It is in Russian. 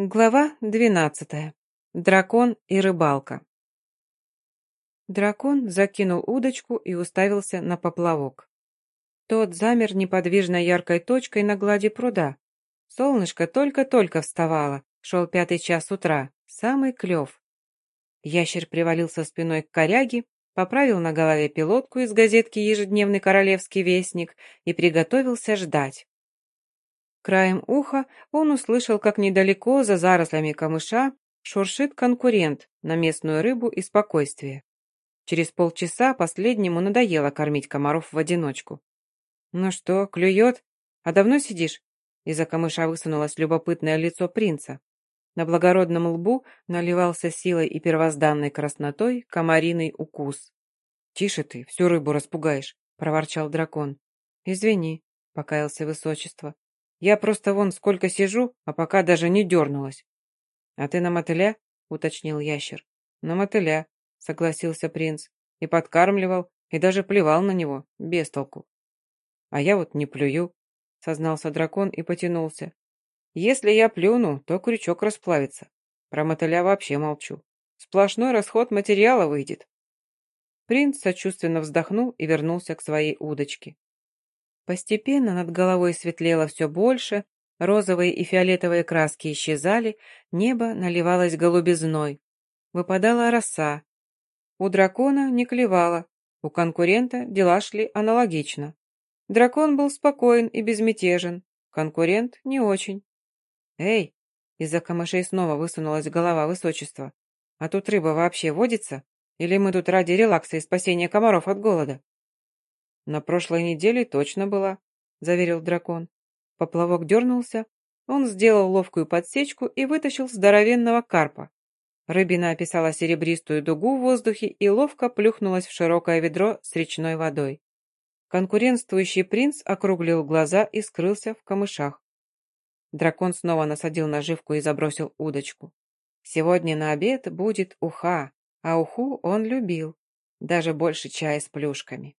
Глава двенадцатая. Дракон и рыбалка. Дракон закинул удочку и уставился на поплавок. Тот замер неподвижной яркой точкой на глади пруда. Солнышко только-только вставало, шел пятый час утра, самый клев. Ящер привалился спиной к коряге, поправил на голове пилотку из газетки «Ежедневный королевский вестник» и приготовился ждать. Краем уха он услышал, как недалеко, за зарослями камыша, шуршит конкурент на местную рыбу и спокойствие. Через полчаса последнему надоело кормить комаров в одиночку. «Ну что, клюет? А давно сидишь?» Из-за камыша высунулось любопытное лицо принца. На благородном лбу наливался силой и первозданной краснотой комариный укус. «Тише ты, всю рыбу распугаешь», — проворчал дракон. «Извини», — покаялся высочество. Я просто вон сколько сижу, а пока даже не дернулась. А ты на мотыля? уточнил ящер. На мотыля, согласился принц. И подкармливал, и даже плевал на него, без толку. А я вот не плюю, сознался дракон и потянулся. Если я плюну, то крючок расплавится. Про мотыля вообще молчу. Сплошной расход материала выйдет. Принц сочувственно вздохнул и вернулся к своей удочке. Постепенно над головой светлело все больше, розовые и фиолетовые краски исчезали, небо наливалось голубизной. Выпадала роса. У дракона не клевало, у конкурента дела шли аналогично. Дракон был спокоен и безмятежен, конкурент не очень. «Эй!» — из-за камышей снова высунулась голова высочества. «А тут рыба вообще водится? Или мы тут ради релакса и спасения комаров от голода?» «На прошлой неделе точно была», — заверил дракон. Поплавок дернулся, он сделал ловкую подсечку и вытащил здоровенного карпа. Рыбина описала серебристую дугу в воздухе и ловко плюхнулась в широкое ведро с речной водой. Конкурентствующий принц округлил глаза и скрылся в камышах. Дракон снова насадил наживку и забросил удочку. Сегодня на обед будет уха, а уху он любил, даже больше чая с плюшками.